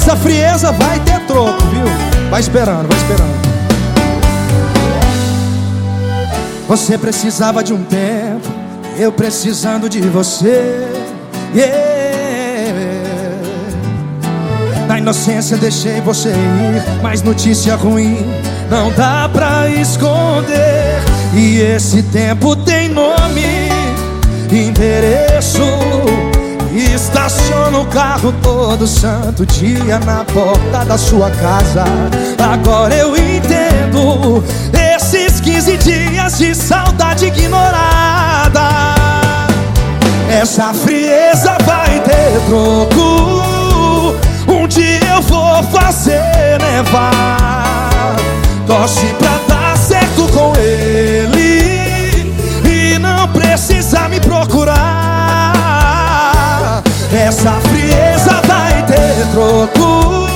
Essa frieza vai ter troco, viu? Vai esperando, vai esperando. Você precisava de um tempo, eu precisando de você. Yeah. Na inocência deixei você ir, mas notícia ruim não dá pra esconder. E esse tempo tem nome, endereço. Carro todo santo dia na porta da sua casa. Agora eu entendo esses 15 dias de saudade ignorada. Essa frieza vai ter troco. Um dia eu vou fazer nevar. Essa frieza vai ter troco.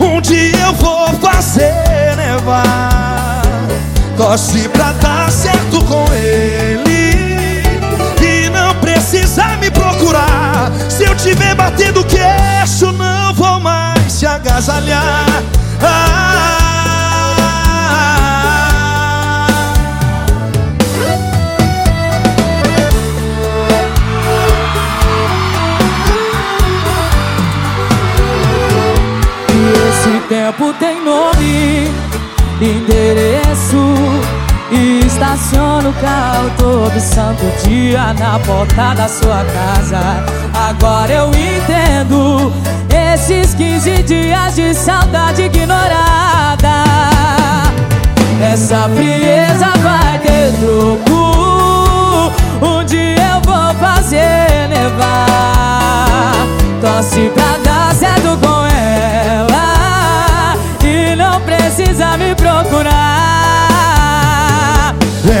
Um dia eu vou fazer nevar. Torce pra dar certo com ele e não precisa me procurar. Se eu tiver batendo queixo, não vou mais se agasalhar. Tempo tem nome, endereço e estaciona o carro todo santo dia na porta da sua casa. Agora eu entendo esses 15 dias de saudade ignorada. Essa frieza vai ter troco. Um dia eu vou fazer nevar. Torce pra precisa me procurar.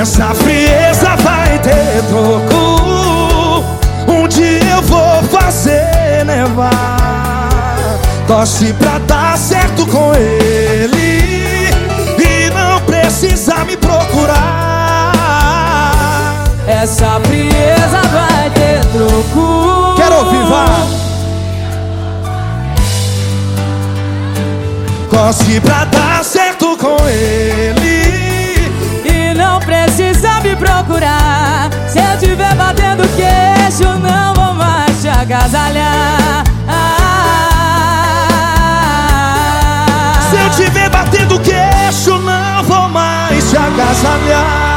Essa frieza vai ter troco. Um dia eu vou fazer nevar. Torce pra dar certo com ele. E não precisa me procurar. Essa frieza vai ter troco. Quero ouvir, vá. Torce pra dar certo com ele. E não precisa me procurar. Se eu tiver batendo queixo, não vou mais te agasalhar. Ah, Se eu tiver batendo queixo, não vou mais te agasalhar.